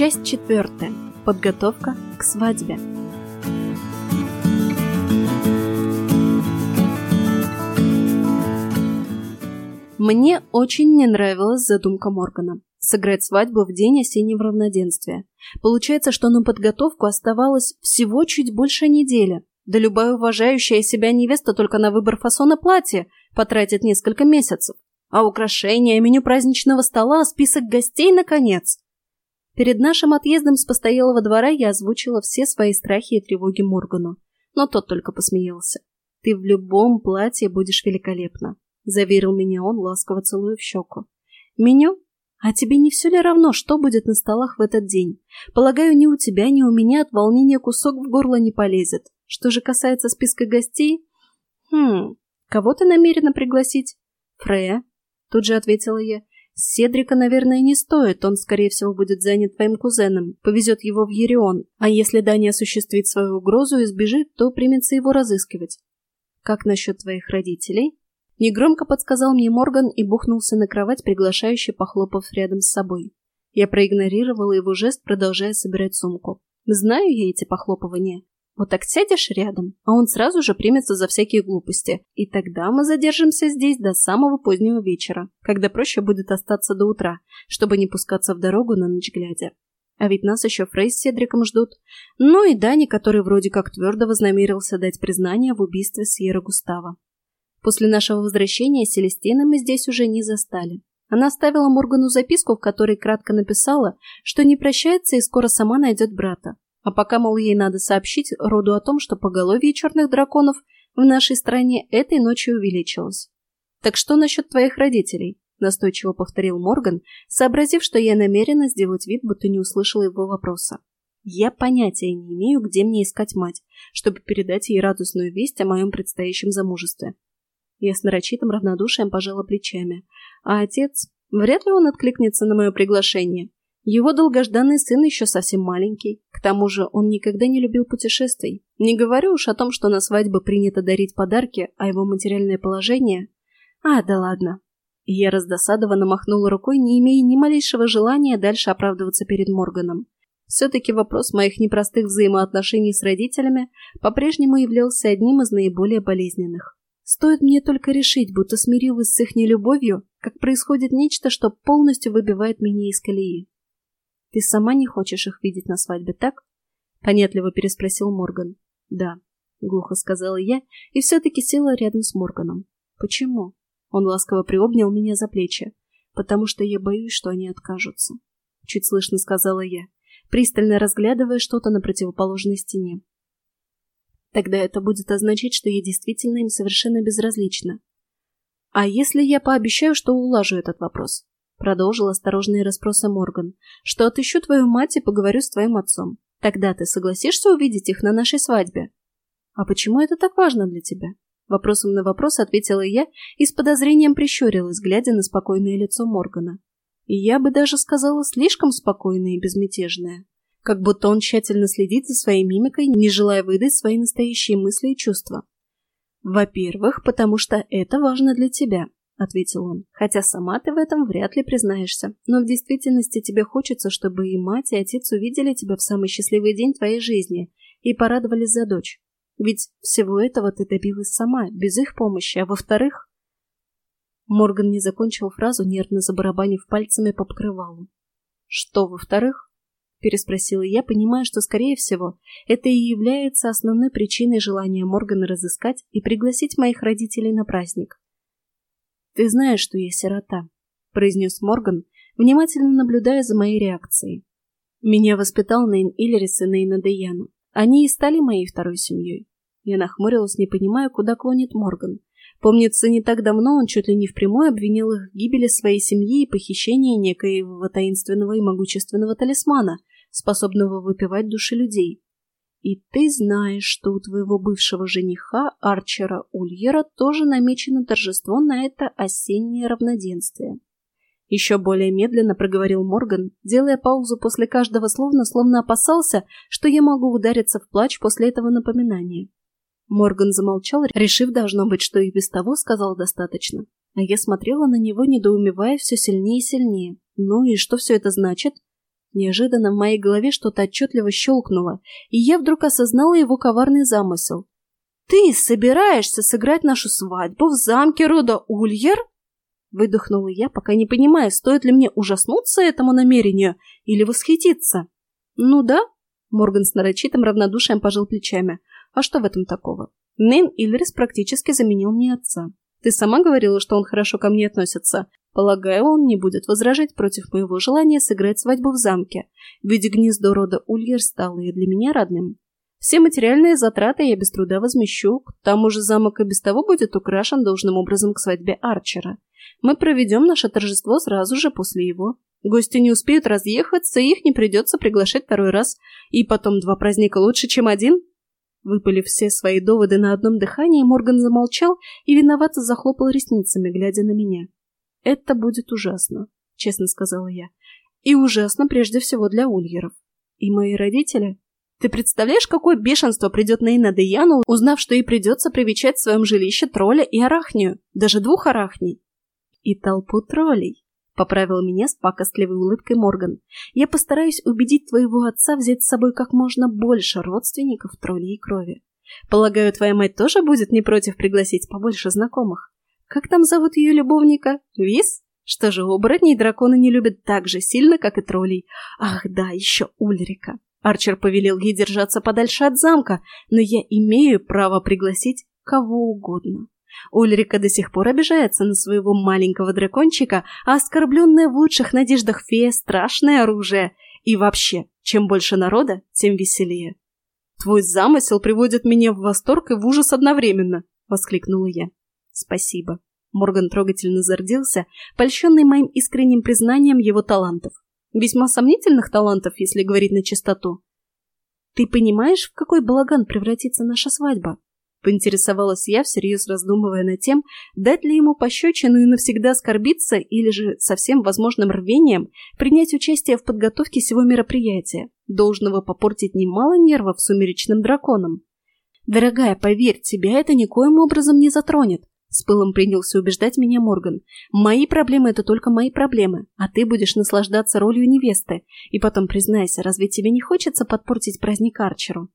Часть четвертая. Подготовка к свадьбе. Мне очень не нравилась задумка Моргана. Сыграть свадьбу в день осеннего равноденствия. Получается, что на подготовку оставалось всего чуть больше недели. Да любая уважающая себя невеста только на выбор фасона платья потратит несколько месяцев. А украшения, меню праздничного стола, список гостей, наконец. Перед нашим отъездом с постоялого двора я озвучила все свои страхи и тревоги Моргану, но тот только посмеялся. «Ты в любом платье будешь великолепна», — заверил меня он, ласково целуя в щеку. «Меню? А тебе не все ли равно, что будет на столах в этот день? Полагаю, ни у тебя, ни у меня от волнения кусок в горло не полезет. Что же касается списка гостей? Хм, кого ты намерена пригласить? Фрея?» Тут же ответила я. Седрика, наверное, не стоит, он, скорее всего, будет занят твоим кузеном, повезет его в Ерион, а если Дани осуществит свою угрозу и сбежит, то примется его разыскивать. Как насчет твоих родителей? Негромко подсказал мне Морган и бухнулся на кровать, приглашающий, похлопав рядом с собой. Я проигнорировала его жест, продолжая собирать сумку. Знаю я эти похлопывания. Вот так сядешь рядом, а он сразу же примется за всякие глупости. И тогда мы задержимся здесь до самого позднего вечера, когда проще будет остаться до утра, чтобы не пускаться в дорогу на ночь глядя. А ведь нас еще Фрей с Седриком ждут. Ну и Дани, который вроде как твердо вознамерился дать признание в убийстве Сьерра Густава. После нашего возвращения Селестины мы здесь уже не застали. Она оставила Моргану записку, в которой кратко написала, что не прощается и скоро сама найдет брата. А пока, мол, ей надо сообщить роду о том, что поголовье черных драконов в нашей стране этой ночью увеличилось. «Так что насчет твоих родителей?» – настойчиво повторил Морган, сообразив, что я намерена сделать вид, будто не услышала его вопроса. «Я понятия не имею, где мне искать мать, чтобы передать ей радостную весть о моем предстоящем замужестве». Я с нарочитым равнодушием пожала плечами. А отец? Вряд ли он откликнется на мое приглашение. Его долгожданный сын еще совсем маленький. К тому же он никогда не любил путешествий. Не говорю уж о том, что на свадьбы принято дарить подарки, а его материальное положение... А, да ладно. Я раздосадованно махнула рукой, не имея ни малейшего желания дальше оправдываться перед Морганом. Все-таки вопрос моих непростых взаимоотношений с родителями по-прежнему являлся одним из наиболее болезненных. Стоит мне только решить, будто смирилась с их нелюбовью, как происходит нечто, что полностью выбивает меня из колеи. Ты сама не хочешь их видеть на свадьбе, так? Понятливо переспросил Морган. Да, глухо сказала я и все-таки села рядом с Морганом. Почему? Он ласково приобнял меня за плечи. Потому что я боюсь, что они откажутся. Чуть слышно сказала я, пристально разглядывая что-то на противоположной стене. Тогда это будет означать, что я действительно им совершенно безразлична. А если я пообещаю, что улажу этот вопрос? Продолжил осторожные расспросы Морган. «Что отыщу твою мать и поговорю с твоим отцом. Тогда ты согласишься увидеть их на нашей свадьбе?» «А почему это так важно для тебя?» Вопросом на вопрос ответила я и с подозрением прищурилась, глядя на спокойное лицо Моргана. И я бы даже сказала, слишком спокойное и безмятежное. Как будто он тщательно следит за своей мимикой, не желая выдать свои настоящие мысли и чувства. Во-первых, потому что это важно для тебя ответил он. «Хотя сама ты в этом вряд ли признаешься. Но в действительности тебе хочется, чтобы и мать, и отец увидели тебя в самый счастливый день твоей жизни и порадовались за дочь. Ведь всего этого ты добилась сама, без их помощи. А во-вторых...» Морган не закончил фразу, нервно забарабанив пальцами по покрывалу. «Что во-вторых?» — переспросила я, понимая, что, скорее всего, это и является основной причиной желания Моргана разыскать и пригласить моих родителей на праздник. «Ты знаешь, что я сирота», — произнес Морган, внимательно наблюдая за моей реакцией. «Меня воспитал Нейн Иллерис и Нейна Деяна. Они и стали моей второй семьей». Я нахмурилась, не понимая, куда клонит Морган. Помнится, не так давно он чуть ли не впрямую обвинил их в гибели своей семьи и похищении некоего таинственного и могущественного талисмана, способного выпивать души людей. И ты знаешь, что у твоего бывшего жениха, Арчера Ульера, тоже намечено торжество на это осеннее равноденствие. Еще более медленно проговорил Морган, делая паузу после каждого слова, словно опасался, что я могу удариться в плач после этого напоминания. Морган замолчал, решив, должно быть, что и без того сказал достаточно. А я смотрела на него, недоумевая все сильнее и сильнее. Ну и что все это значит? Неожиданно в моей голове что-то отчетливо щелкнуло, и я вдруг осознала его коварный замысел. «Ты собираешься сыграть нашу свадьбу в замке рода Ульер?» Выдохнула я, пока не понимая, стоит ли мне ужаснуться этому намерению или восхититься. «Ну да», — Морган с нарочитым равнодушием пожал плечами. «А что в этом такого? Нейн Иллерис практически заменил мне отца. Ты сама говорила, что он хорошо ко мне относится. Полагаю, он не будет возражать против моего желания сыграть свадьбу в замке, ведь гнездо рода Ульер стало и для меня родным. Все материальные затраты я без труда возмещу, к тому же замок и без того будет украшен должным образом к свадьбе Арчера. Мы проведем наше торжество сразу же после его. Гости не успеют разъехаться, их не придется приглашать второй раз. И потом два праздника лучше, чем один. Выпали все свои доводы на одном дыхании, Морган замолчал и виновато захлопал ресницами, глядя на меня. «Это будет ужасно», — честно сказала я. «И ужасно прежде всего для ульеров. И мои родители...» Ты представляешь, какое бешенство придет на Инна Деяну, узнав, что ей придется привечать в своем жилище тролля и арахнию, даже двух арахней? И толпу троллей, — поправил меня с пакостливой улыбкой Морган. Я постараюсь убедить твоего отца взять с собой как можно больше родственников троллей и крови. Полагаю, твоя мать тоже будет не против пригласить побольше знакомых. Как там зовут ее любовника? Вис? Что же, оборотней драконы не любят так же сильно, как и троллей. Ах да, еще Ульрика. Арчер повелел ей держаться подальше от замка, но я имею право пригласить кого угодно. Ульрика до сих пор обижается на своего маленького дракончика, а оскорбленная в лучших надеждах фея — страшное оружие. И вообще, чем больше народа, тем веселее. «Твой замысел приводит меня в восторг и в ужас одновременно», — воскликнула я. «Спасибо». Морган трогательно зарделся, польщенный моим искренним признанием его талантов. Весьма сомнительных талантов, если говорить на чистоту. «Ты понимаешь, в какой балаган превратится наша свадьба?» Поинтересовалась я, всерьез раздумывая над тем, дать ли ему пощечину и навсегда оскорбиться, или же со всем возможным рвением принять участие в подготовке всего мероприятия, должного попортить немало нервов сумеречным драконам. «Дорогая, поверь, тебя это никоим образом не затронет», — с пылом принялся убеждать меня Морган. «Мои проблемы — это только мои проблемы, а ты будешь наслаждаться ролью невесты. И потом, признайся, разве тебе не хочется подпортить праздник Арчеру?»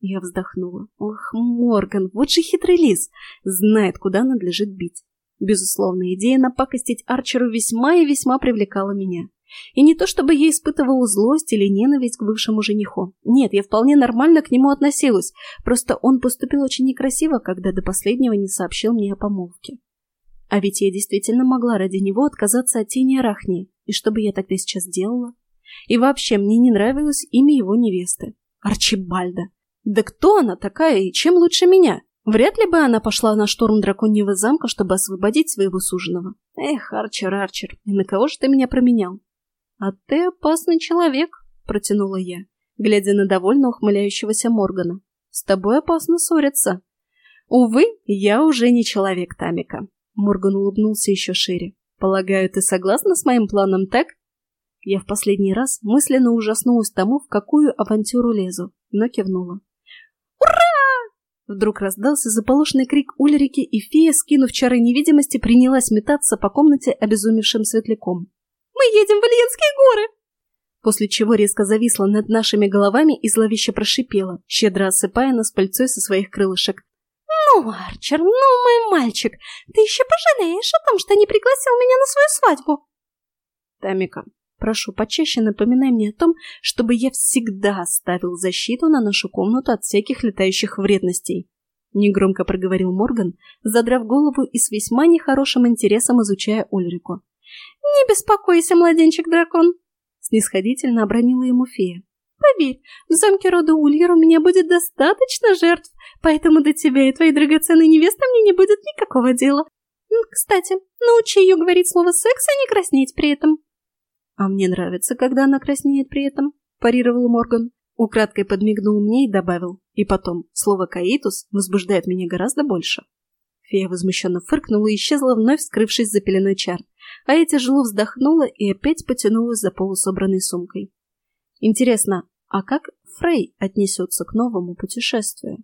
Я вздохнула. Ох, Морган, вот же хитрый лис. Знает, куда надлежит бить. Безусловно, идея напакостить Арчеру весьма и весьма привлекала меня. И не то чтобы я испытывала злость или ненависть к бывшему жениху. Нет, я вполне нормально к нему относилась. Просто он поступил очень некрасиво, когда до последнего не сообщил мне о помолвке. А ведь я действительно могла ради него отказаться от тени Арахнии. И что бы я тогда сейчас делала? И вообще, мне не нравилось имя его невесты. Арчибальда. Да кто она такая и чем лучше меня? Вряд ли бы она пошла на штурм драконьего замка, чтобы освободить своего суженого. Эх, Арчер, Арчер, и на кого же ты меня променял? А ты опасный человек, протянула я, глядя на довольно ухмыляющегося Моргана. С тобой опасно ссориться. Увы, я уже не человек, Тамика. Морган улыбнулся еще шире. Полагаю, ты согласна с моим планом, так? Я в последний раз мысленно ужаснулась тому, в какую авантюру лезу, но кивнула. Вдруг раздался заполошенный крик Ульрики, и фея, скинув чары невидимости, принялась метаться по комнате обезумевшим светляком. «Мы едем в Ильинские горы!» После чего резко зависла над нашими головами и зловеще прошипела, щедро осыпая нас пыльцой со своих крылышек. «Ну, Арчер, ну, мой мальчик, ты еще пожалеешь о том, что не пригласил меня на свою свадьбу!» «Тамика, Прошу, почаще напоминай мне о том, чтобы я всегда ставил защиту на нашу комнату от всяких летающих вредностей. Негромко проговорил Морган, задрав голову и с весьма нехорошим интересом изучая Ульрику. «Не беспокойся, младенчик-дракон!» Снисходительно обронила ему фея. «Поверь, в замке рода Ульер у меня будет достаточно жертв, поэтому до тебя и твоей драгоценной невесты мне не будет никакого дела. Кстати, научи ее говорить слово «секс» и не краснеть при этом». «А мне нравится, когда она краснеет при этом», – парировал Морган. Украдкой подмигнул мне и добавил. И потом, слово «каитус» возбуждает меня гораздо больше. Фея возмущенно фыркнула и исчезла, вновь скрывшись за пеленой чар. А я тяжело вздохнула и опять потянулась за полусобранной сумкой. Интересно, а как Фрей отнесется к новому путешествию?